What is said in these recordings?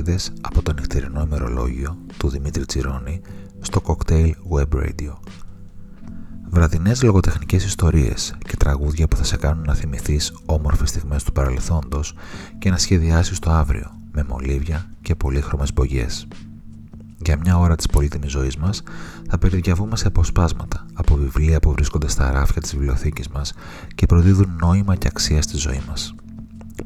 σελίδες από το νυχτερινό ημερολόγιο του Δημήτρη Τσιρόνη στο Cocktail Web Radio. Βραδινές λογοτεχνικές ιστορίες και τραγούδια που θα σε κάνουν να θυμηθείς όμορφες στιγμές του παρελθόντος και να σχεδιάσεις το αύριο με μολύβια και πολύχρωμες μπογιές. Για μια ώρα της πολύτιμης ζωής μας θα περιδιαβούμε σε αποσπάσματα από βιβλία που βρίσκονται στα ράφια της βιβλιοθήκης μας και προδίδουν νόημα και αξία στη ζωή μας.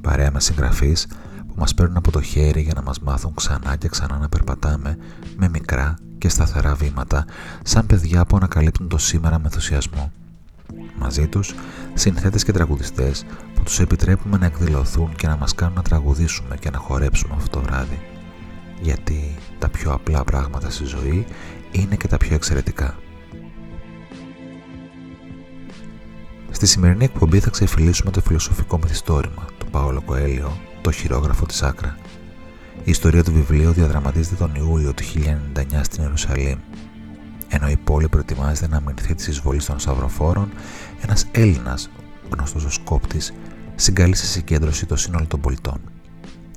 Παρέα με συγγραφείς που μας παίρνουν από το χέρι για να μας μάθουν ξανά και ξανά να περπατάμε με μικρά και σταθερά βήματα σαν παιδιά που ανακαλύπτουν το σήμερα με ενθουσιασμό. Μαζί τους συνθέτες και τραγουδιστές που τους επιτρέπουμε να εκδηλωθούν και να μας κάνουν να τραγουδήσουμε και να χορέψουμε αυτό το βράδυ. Γιατί τα πιο απλά πράγματα στη ζωή είναι και τα πιο εξαιρετικά. Στη σημερινή εκπομπή θα ξεφυλίσουμε το φιλοσοφικό μυθιστόρημα του Παόλο Κοέλιο, το χειρόγραφο της Άκρα. Η ιστορία του βιβλίου διαδραματίζεται τον Ιούλιο του 1099 στην Ιερουσαλήμ. Ενώ η πόλη προετοιμάζεται να αμυνθεί της εισβολής των Σαυροφόρων, ένας Έλληνας, γνωστός ως Κόπτης, συγκαλεί σε συγκέντρωση το σύνολο των πολιτών.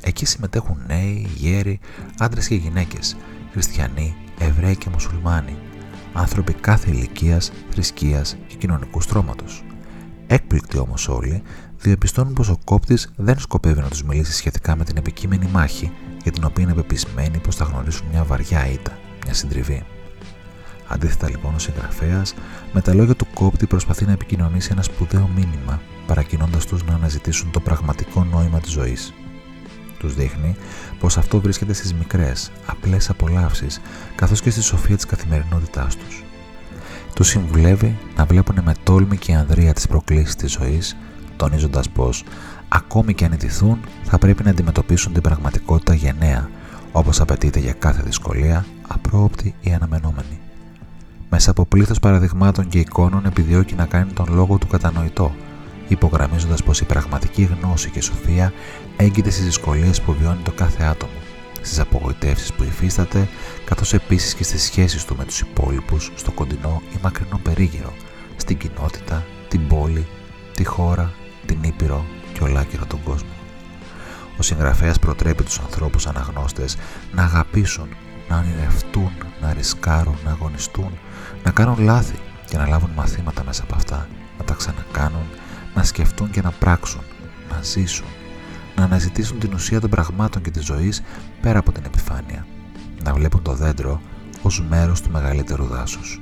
Εκεί συμμετέχουν νέοι, γέροι, άντρες και γυναίκες, χριστιανοί, Εβραίοι και Μουσουλμάνοι, άνθρωποι κάθε ηλικίας, θρησκείας και κοινωνικού στρώματος. Έκπληκτοι όμως όλοι, διαπιστώνουν πως ο κόπτης δεν σκοπεύει να τους μιλήσει σχετικά με την επικείμενη μάχη για την οποία είναι πεπισμένοι πως θα γνωρίσουν μια βαριά ήττα, μια συντριβή. Αντίθετα λοιπόν ο συγγραφέας με τα λόγια του κόπτη προσπαθεί να επικοινωνήσει ένα σπουδαίο μήνυμα παρακινώντας τους να αναζητήσουν το πραγματικό νόημα της ζωής. Τους δείχνει πως αυτό βρίσκεται στις μικρές, απλές απολαύσεις καθώς και στη σοφία της καθημερινότητάς τους. Τους συμβουλεύει να βλέπουν με τόλμη και ανδρεία τις προκλήσεις της ζωής τονίζοντας πως, ακόμη και αν ιτηθούν, θα πρέπει να αντιμετωπίσουν την πραγματικότητα γενναία, όπως απαιτείται για κάθε δυσκολία, απρόοπτη ή αναμενόμενη. Μέσα από πλήθος παραδειγμάτων και εικόνων επιδιώκει να κάνει τον λόγο του κατανοητό, υπογραμμίζοντας πως η πραγματική γνώση και σοφία έγκυται στις δυσκολίες που βιώνει το κάθε άτομο, στις απογοητεύσεις που υφίσταται, καθώς επίσης και στις σχέσεις του με τους υπόλοιπους στο κοντινό ή μακρινό περίγυρο, στην κοινότητα, την πόλη, τη χώρα, την Ήπειρο και ολάκυρο τον κόσμο. Ο συγγραφέας προτρέπει τους ανθρώπους αναγνώστες να αγαπήσουν, να ονειρευτούν, να ρισκάρουν, να αγωνιστούν, να κάνουν λάθη και να λάβουν μαθήματα μέσα από αυτά, να τα ξανακάνουν, να σκεφτούν και να πράξουν, να ζήσουν, να αναζητήσουν την ουσία των πραγμάτων και της ζωής πέρα από την επιφάνεια, να βλέπουν το δέντρο ως μέρος του μεγαλύτερου δάσους.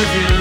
again.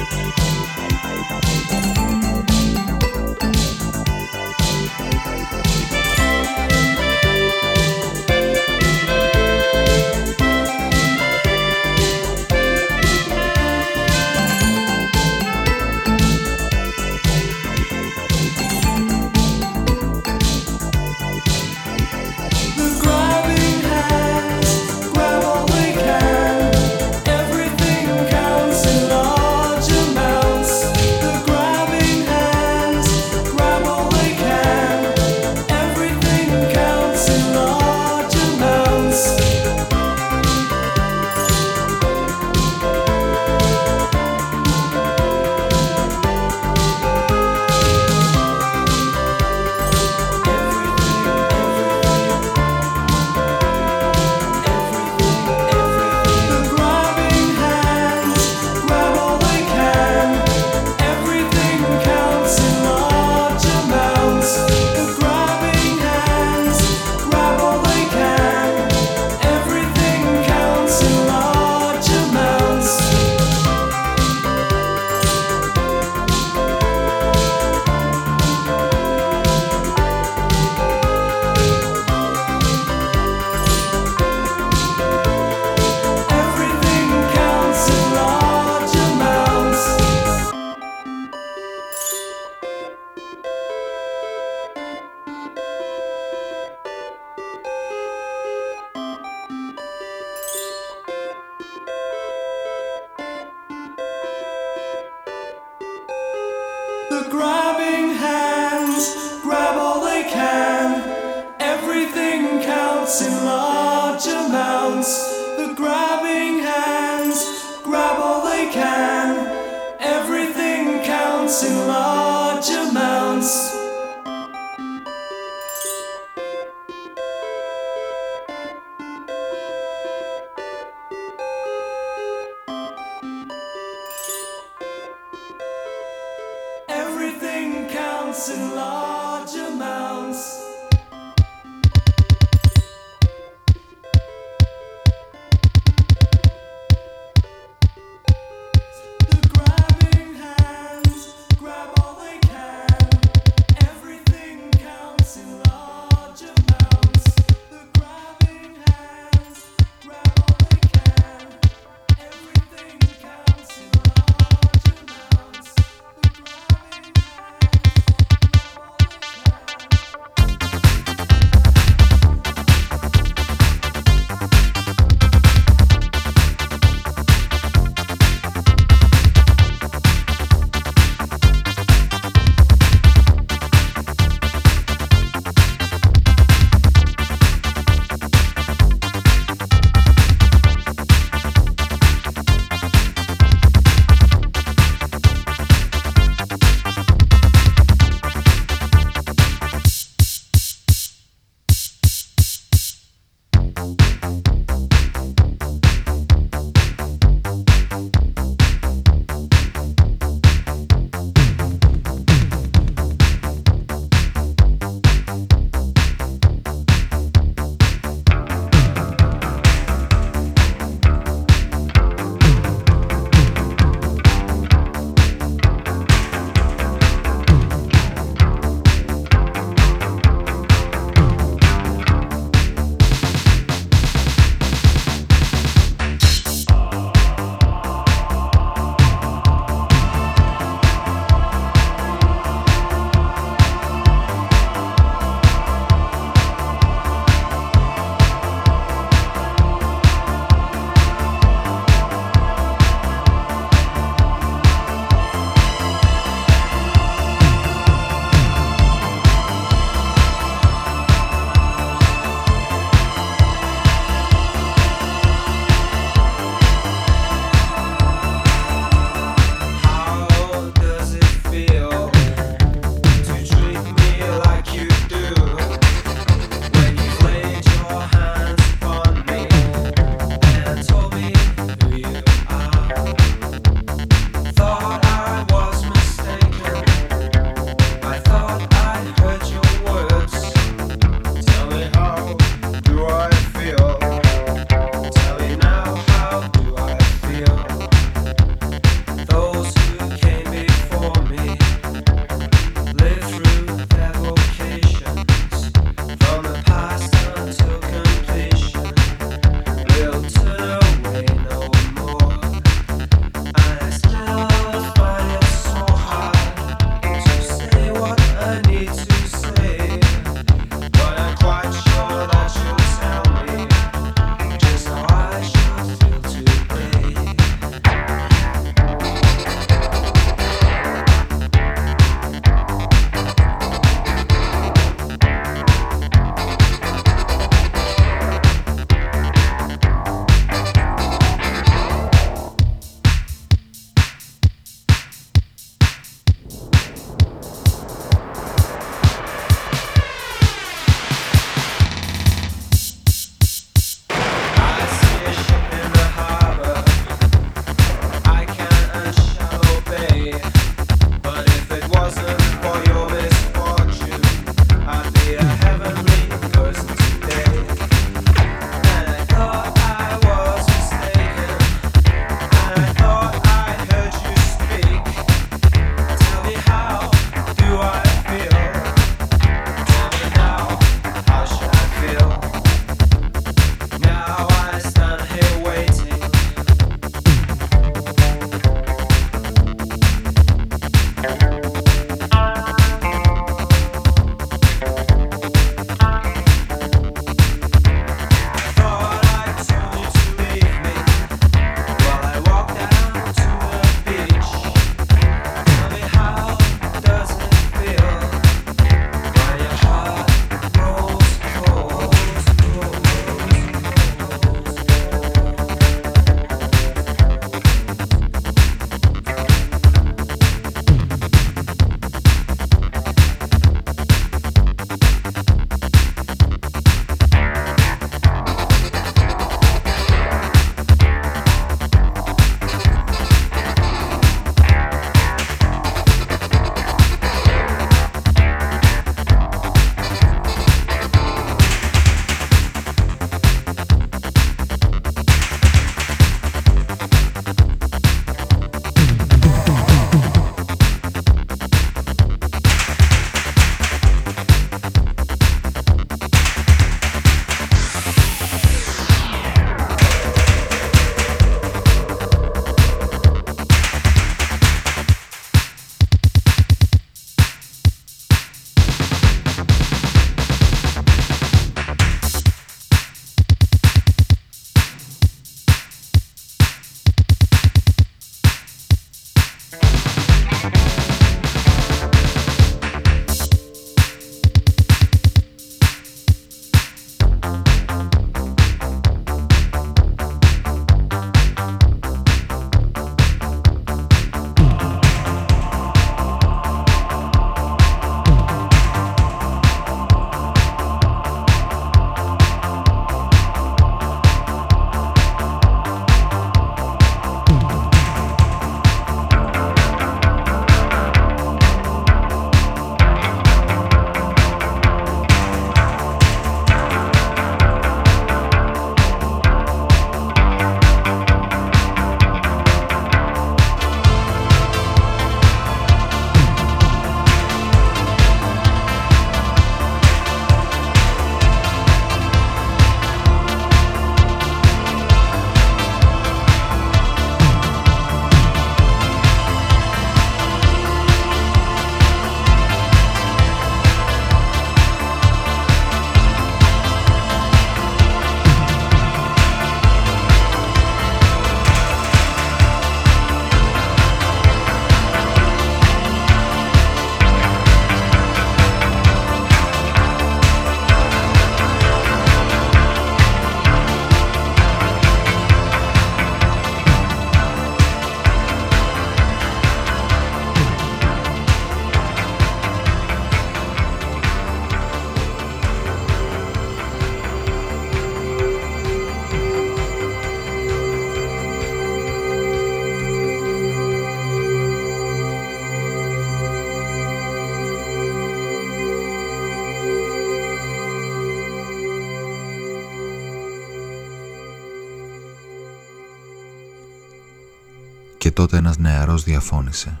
Και τότε ένας νεαρός διαφώνησε.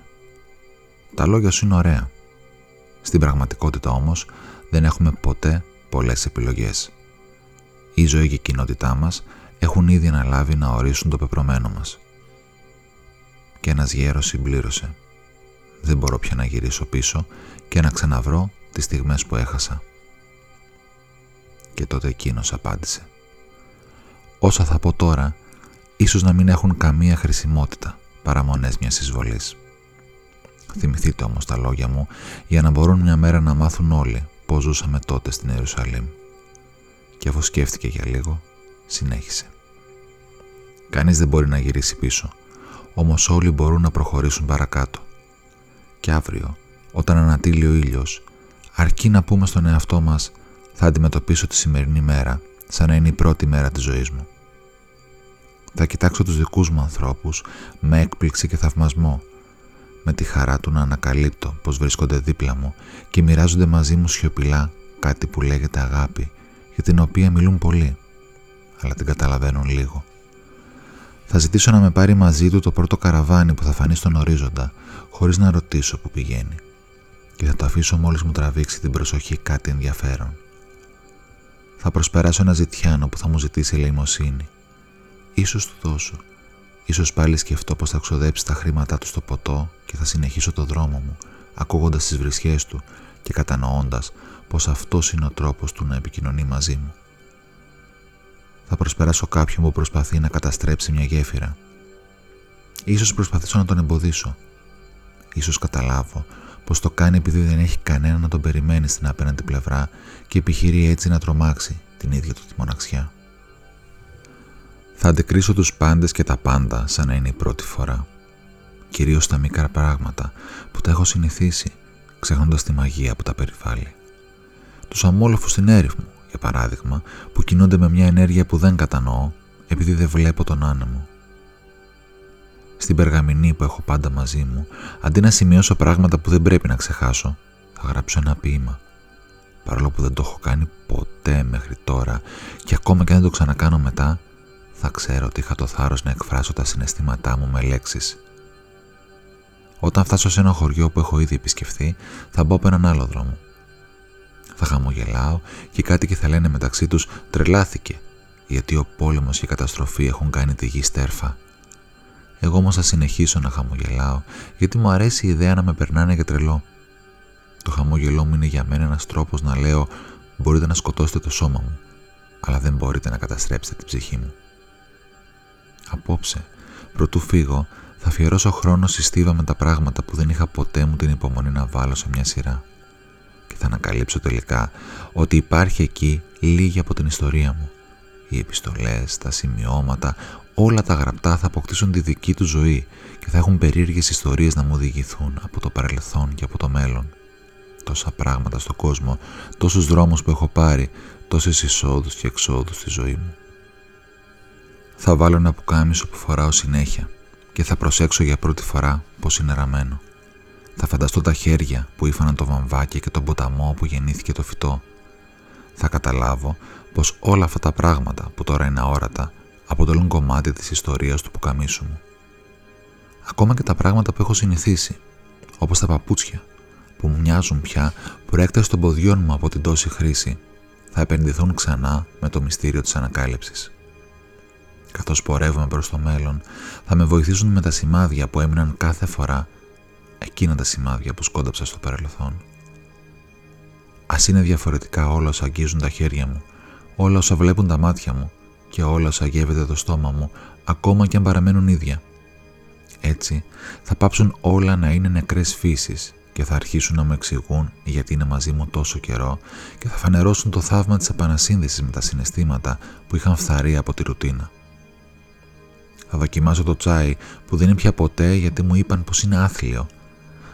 Τα λόγια σου είναι ωραία. Στην πραγματικότητα όμως δεν έχουμε ποτέ πολλές επιλογές. Η ζωή και η κοινότητά μας έχουν ήδη αναλάβει να ορίσουν το πεπρωμένο μας. Και ένας γέρος συμπλήρωσε. Δεν μπορώ πια να γυρίσω πίσω και να ξαναβρω τις στιγμές που έχασα. Και τότε εκείνος απάντησε. Όσα θα πω τώρα, ίσως να μην έχουν καμία χρησιμότητα παρά μονές μιας εισβολής. Θυμηθείτε όμως τα λόγια μου για να μπορούν μια μέρα να μάθουν όλοι πώς ζούσαμε τότε στην Ιερουσαλήμ. Και αφού σκέφτηκε για λίγο, συνέχισε. Κανείς δεν μπορεί να γυρίσει πίσω, όμως όλοι μπορούν να προχωρήσουν παρακάτω. Και αύριο, όταν ανατείλει ο ήλιος, αρκεί να πούμε στον εαυτό μας θα αντιμετωπίσω τη σημερινή μέρα σαν να είναι η πρώτη μέρα της ζωής μου. Θα κοιτάξω τους δικούς μου ανθρώπους με έκπληξη και θαυμασμό, με τη χαρά του να ανακαλύπτω πως βρίσκονται δίπλα μου και μοιράζονται μαζί μου σιωπηλά κάτι που λέγεται αγάπη, για την οποία μιλούν πολύ, αλλά την καταλαβαίνουν λίγο. Θα ζητήσω να με πάρει μαζί του το πρώτο καραβάνι που θα φανεί στον ορίζοντα, χωρίς να ρωτήσω που πηγαίνει. Και θα το αφήσω μόλις μου τραβήξει την προσοχή κάτι ενδιαφέρον. Θα προσπεράσω ένα ζητιάνο που θα μου ζητήσει ελεημοσύνη. Ίσως του δώσω. Ίσως πάλι σκεφτώ πως θα ξοδέψει τα χρήματά του στο ποτό και θα συνεχίσω το δρόμο μου, ακούγοντας τις βρισιές του και κατανοώντας πως αυτός είναι ο τρόπος του να επικοινωνεί μαζί μου. Θα προσπεράσω κάποιον που προσπαθεί να καταστρέψει μια γέφυρα. Ίσως προσπαθήσω να τον εμποδίσω. Ίσως καταλάβω πως το κάνει επειδή δεν έχει κανένα να τον περιμένει στην απέναντι πλευρά και επιχειρεί έτσι να τρομάξει την ίδια του τη μοναξιά. Θα αντικρίσω τους πάντες και τα πάντα σαν να είναι η πρώτη φορά. Κυρίως τα μικρά πράγματα που τα έχω συνηθίσει, ξεχνώντας τη μαγεία που τα περιβάλλει. Τους αμόλοφους στην έρημο, για παράδειγμα, που κινούνται με μια ενέργεια που δεν κατανοώ επειδή δεν βλέπω τον άνεμο. Στην περγαμηνή που έχω πάντα μαζί μου, αντί να σημειώσω πράγματα που δεν πρέπει να ξεχάσω, θα γράψω ένα ποίημα. Παρόλο που δεν το έχω κάνει ποτέ μέχρι τώρα και ακόμα και αν δεν το ξανακάνω μετά, θα ξέρω ότι είχα το θάρρος να εκφράσω τα συναισθήματά μου με λέξεις. Όταν φτάσω σε ένα χωριό που έχω ήδη επισκεφθεί, θα μπω από έναν άλλο δρόμο. Θα χαμογελάω και κάτι και θα λένε μεταξύ τους «τρελάθηκε» γιατί ο πόλεμος και η καταστροφή έχουν κάνει τη γη στέρφα. Εγώ όμως θα συνεχίσω να χαμογελάω γιατί μου αρέσει η ιδέα να με περνάνε για τρελό. Το χαμόγελό μου είναι για μένα ένας τρόπος να λέω «μπορείτε να σκοτώσετε το σώμα μου, αλλά δεν μπορείτε να καταστρέψετε την ψυχή μου». Απόψε, πρωτού φύγω, θα αφιερώσω χρόνο στη στίβα με τα πράγματα που δεν είχα ποτέ μου την υπομονή να βάλω σε μια σειρά. Και θα ανακαλύψω τελικά ότι υπάρχει εκεί λίγη από την ιστορία μου. Οι επιστολές, τα σημειώματα, όλα τα γραπτά θα αποκτήσουν τη δική του ζωή και θα έχουν περίεργες ιστορίες να μου διηγηθούν από το παρελθόν και από το μέλλον. Τόσα πράγματα στον κόσμο, τόσους δρόμους που έχω πάρει, τόσες εισόδους και εξόδους στη ζωή μου. Θα βάλω ένα πουκάμισο που φοράω συνέχεια και θα προσέξω για πρώτη φορά πως είναι ραμμένο. Θα φανταστώ τα χέρια που ήφαναν το βαμβάκι και τον ποταμό που γεννήθηκε το φυτό. Θα καταλάβω πως όλα αυτά τα πράγματα που τώρα είναι αόρατα αποτελούν κομμάτι της ιστορίας του πουκαμίσου μου. Ακόμα και τα πράγματα που έχω συνηθίσει, όπως τα παπούτσια, που μου μοιάζουν πια προέκταση των ποδιών μου από την τόση χρήση, θα επενδυθούν ξανά με το μυστήριο της ανακάλυψης καθώς πορεύουμε προς το μέλλον, θα με βοηθήσουν με τα σημάδια που έμειναν κάθε φορά, εκείνα τα σημάδια που σκόνταψα στο παρελθόν. Ας είναι διαφορετικά όλα όσα αγγίζουν τα χέρια μου, όλα όσα βλέπουν τα μάτια μου και όλα όσα γεύεται το στόμα μου, ακόμα και αν παραμένουν ίδια. Έτσι, θα πάψουν όλα να είναι νεκρές φύσεις και θα αρχίσουν να με εξηγούν γιατί είναι μαζί μου τόσο καιρό και θα φανερώσουν το θαύμα της επανασύνδεσης με τα συναισθήματα που είχαν φθαρεί από τη ρουτίνα. Θα δοκιμάσω το τσάι που δεν είναι πια ποτέ γιατί μου είπαν πως είναι άθλιο.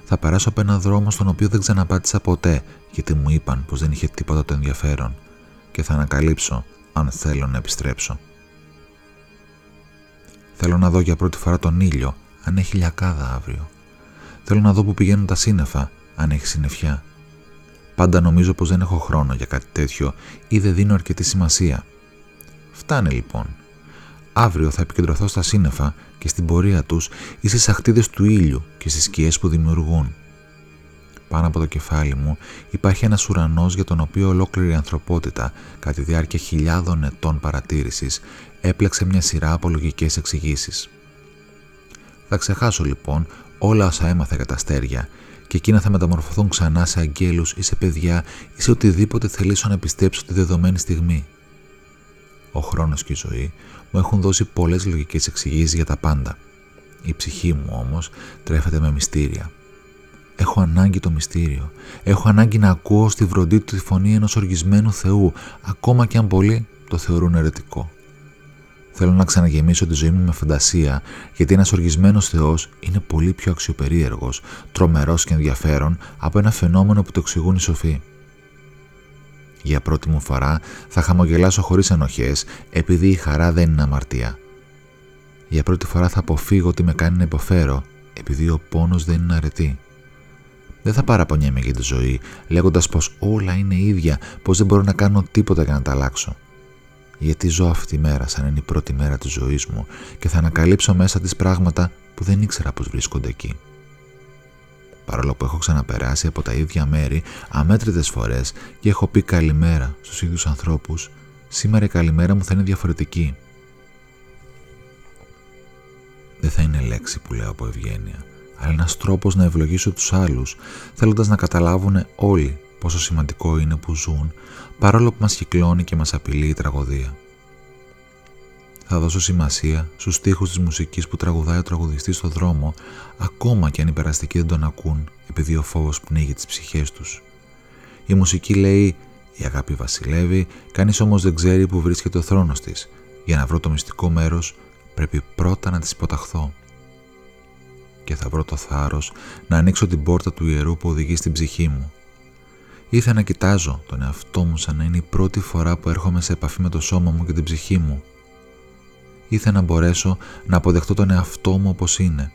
Θα περάσω από ένα δρόμο στον οποίο δεν ξαναπάτησα ποτέ γιατί μου είπαν πως δεν είχε τίποτα το ενδιαφέρον και θα ανακαλύψω αν θέλω να επιστρέψω. Θέλω να δω για πρώτη φορά τον ήλιο αν έχει λιακάδα αύριο. Θέλω να δω που πηγαίνουν τα σύννεφα αν έχει συννεφιά. Πάντα νομίζω πως δεν έχω χρόνο για κάτι τέτοιο ή δεν δίνω αρκετή σημασία. Φτάνε λοιπόν Αύριο θα επικεντρωθώ στα σύννεφα και στην πορεία τους ή στις αχτίδες του ήλιου και στις σκιές που δημιουργούν. Πάνω από το κεφάλι μου υπάρχει ένας ουρανός για τον οποίο ολόκληρη η ανθρωπότητα, κατά τη διάρκεια χιλιάδων ετών παρατήρησης, έπλεξε μια σειρά από λογικές εξηγήσεις. Θα ξεχάσω λοιπόν όλα όσα έμαθα για τα αστέρια και εκείνα θα μεταμορφωθούν ξανά σε αγγέλους ή σε παιδιά ή σε οτιδήποτε θελήσω να πιστέψω τη δεδομένη στιγμή. Ο χρόνος και η ζωή μου έχουν δώσει πολλές λογικές εξηγήσεις για τα πάντα. Η ψυχή μου όμως τρέφεται με μυστήρια. Έχω ανάγκη το μυστήριο. Έχω ανάγκη να ακούω στη βροντί του τη φωνή ενός οργισμένου Θεού, ακόμα και αν πολλοί το θεωρούν ερετικό. Θέλω να ξαναγεμίσω τη ζωή μου με φαντασία, γιατί ένας οργισμένος Θεός είναι πολύ πιο αξιοπερίεργος, τρομερός και ενδιαφέρον από ένα φαινόμενο που το εξηγούν οι σοφοί. Για πρώτη μου φορά θα χαμογελάσω χωρίς ενοχές επειδή η χαρά δεν είναι αμαρτία. Για πρώτη φορά θα αποφύγω τι με κάνει να υποφέρω επειδή ο πόνος δεν είναι αρετή. Δεν θα παραπονιέμαι για τη ζωή λέγοντας πως όλα είναι ίδια, πως δεν μπορώ να κάνω τίποτα για να τα αλλάξω. Γιατί ζω αυτή τη μέρα σαν είναι η πρώτη μέρα της ζωής μου και θα ανακαλύψω μέσα της πράγματα που δεν ήξερα πως βρίσκονται εκεί παρόλο που έχω ξαναπεράσει από τα ίδια μέρη αμέτρητες φορές και έχω πει καλημέρα στους ίδιους ανθρώπους, σήμερα η καλημέρα μου θα είναι διαφορετική. Δεν θα είναι λέξη που λέω από ευγένεια, αλλά ένας τρόπος να ευλογήσω τους άλλους, θέλοντας να καταλάβουν όλοι πόσο σημαντικό είναι που ζουν, παρόλο που μας κυκλώνει και μας απειλεί η τραγωδία θα δώσω σημασία στους στίχους της μουσικής που τραγουδάει ο τραγουδιστής στο δρόμο, ακόμα και αν οι περαστικοί δεν τον ακούν, επειδή ο φόβος πνίγει τις ψυχές τους. Η μουσική λέει «Η αγάπη βασιλεύει, κανείς όμως δεν ξέρει που βρίσκεται ο θρόνος της. Για να βρω το μυστικό μέρος, πρέπει πρώτα να της υποταχθώ». Και θα βρω το θάρρος να ανοίξω την πόρτα του ιερού που οδηγεί στην ψυχή μου. Ήθελα να κοιτάζω τον εαυτό μου σαν να είναι η πρώτη φορά που έρχομαι σε επαφή με το σώμα μου και την ψυχή μου ήθελα να μπορέσω να αποδεχτώ τον εαυτό μου όπως είναι.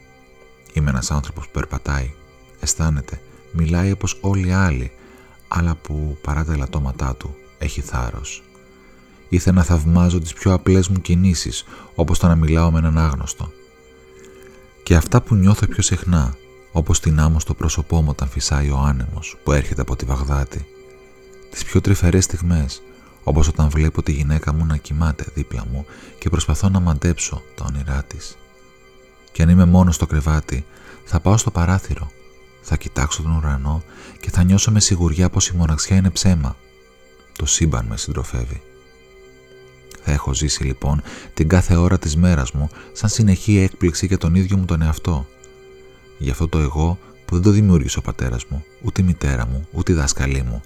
Είμαι ένας άνθρωπος που περπατάει, αισθάνεται, μιλάει όπως όλοι οι άλλοι, αλλά που παρά τα ελαττώματά του έχει θάρρος. Ήθελα να θαυμάζω τις πιο απλές μου κινήσεις, όπως το να μιλάω με έναν άγνωστο. Και αυτά που νιώθω πιο συχνά, όπως την άμμο στο πρόσωπό μου όταν φυσάει ο άνεμος που έρχεται από τη Βαγδάτη. Τις πιο τρυφερές στιγμές, Όπως όταν βλέπω τη γυναίκα μου να κοιμάται δίπλα μου και προσπαθώ να μαντέψω τα όνειρά της. Και αν είμαι μόνος στο κρεβάτι, θα πάω στο παράθυρο, θα κοιτάξω τον ουρανό και θα νιώσω με σιγουριά πως η μοναξιά είναι ψέμα. Το σύμπαν με συντροφεύει. Θα έχω ζήσει λοιπόν την κάθε ώρα της μέρας μου σαν συνεχή έκπληξη για τον ίδιο μου τον εαυτό. Γι' αυτό το εγώ που δεν το δημιούργησε ο πατέρας μου, ούτε η μητέρα μου, ούτε η δάσκαλή μου,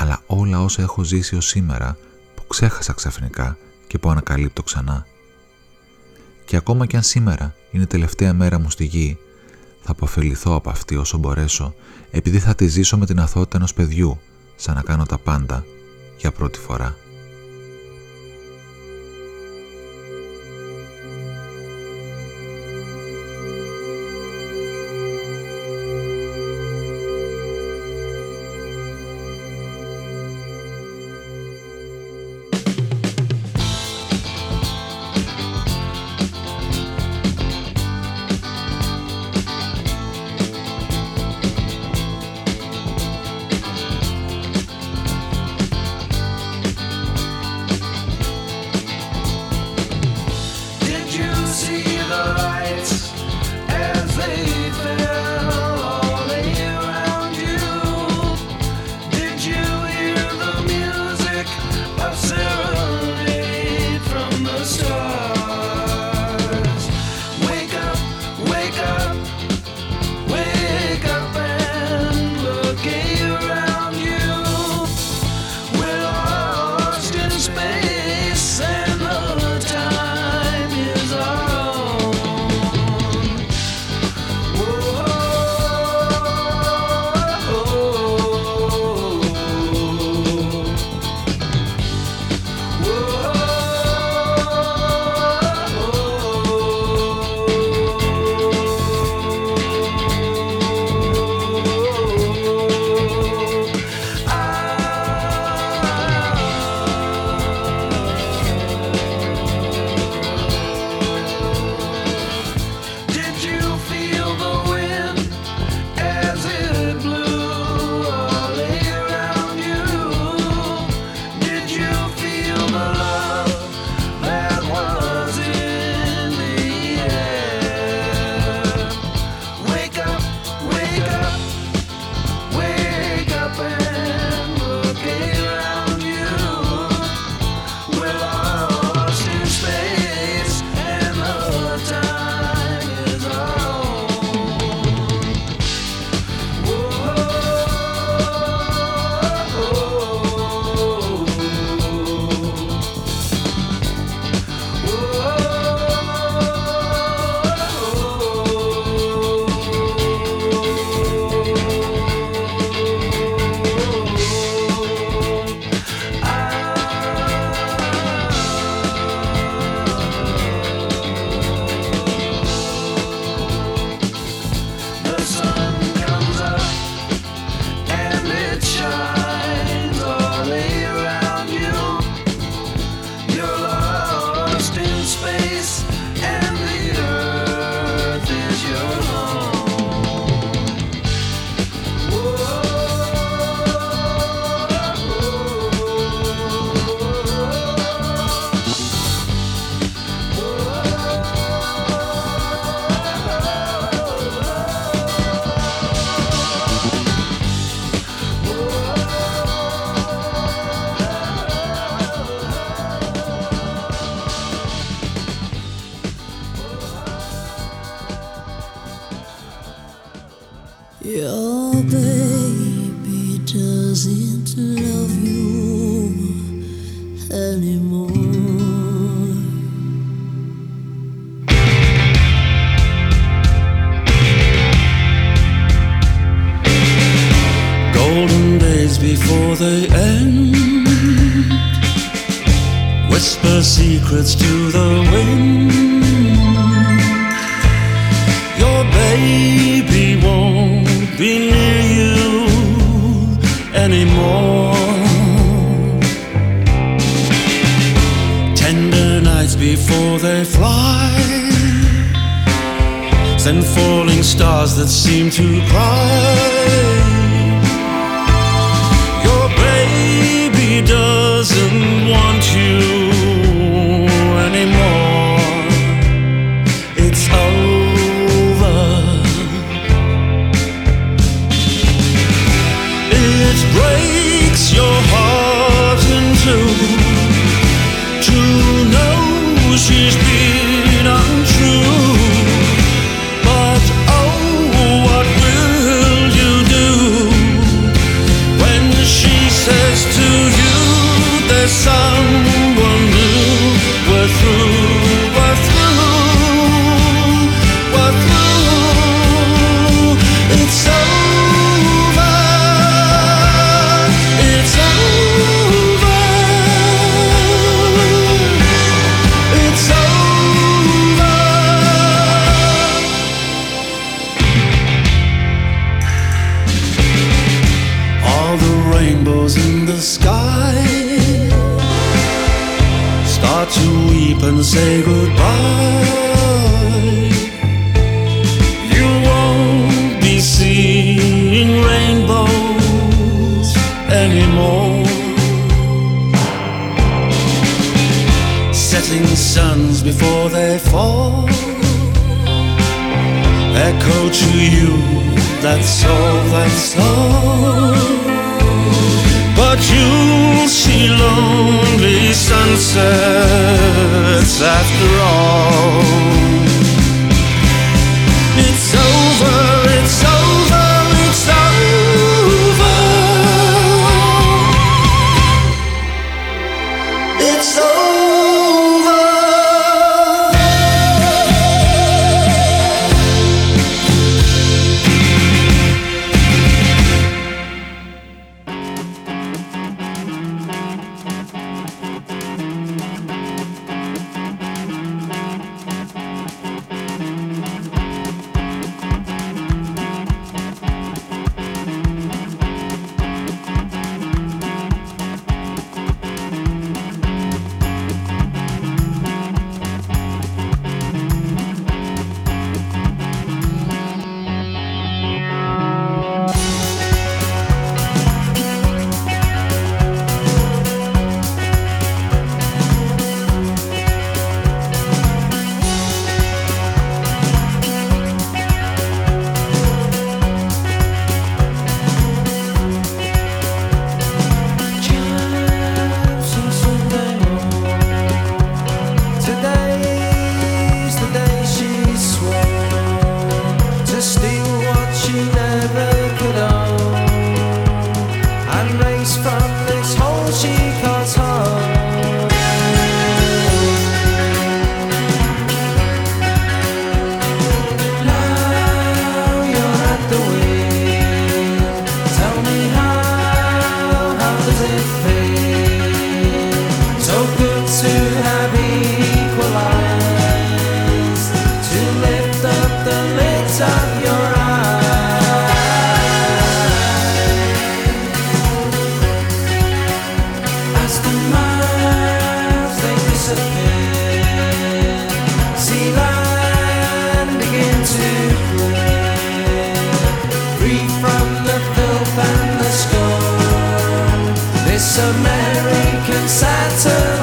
αλλά όλα όσα έχω ζήσει ως σήμερα που ξέχασα ξαφνικά και που ανακαλύπτω ξανά. Και ακόμα κι αν σήμερα είναι η τελευταία μέρα μου στη γη, θα αποφεληθώ από αυτή όσο μπορέσω, επειδή θα τη ζήσω με την αθότητα ενός παιδιού, σαν να κάνω τα πάντα για πρώτη φορά.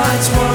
lights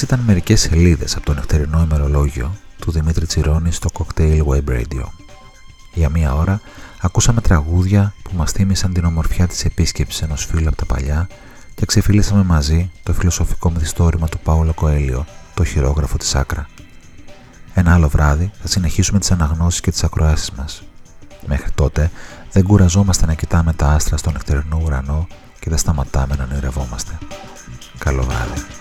Αυτές ήταν μερικές σελίδες από το νυχτερινό ημερολόγιο του Δημήτρη Τσιρόνη στο Cocktail Web Radio. Για μία ώρα ακούσαμε τραγούδια που μας θύμισαν την ομορφιά της επίσκεψης ενός φίλου από τα παλιά και ξεφύλισαμε μαζί το φιλοσοφικό μυθιστόρημα του Πάολο Κοέλιο, το χειρόγραφο της Άκρα. Ένα άλλο βράδυ θα συνεχίσουμε τις αναγνώσεις και τις ακροάσεις μας. Μέχρι τότε δεν κουραζόμαστε να κοιτάμε τα άστρα στον νυχτερινό ουρανό και δεν σταματάμε να ονειρευόμαστε. Καλό βράδυ.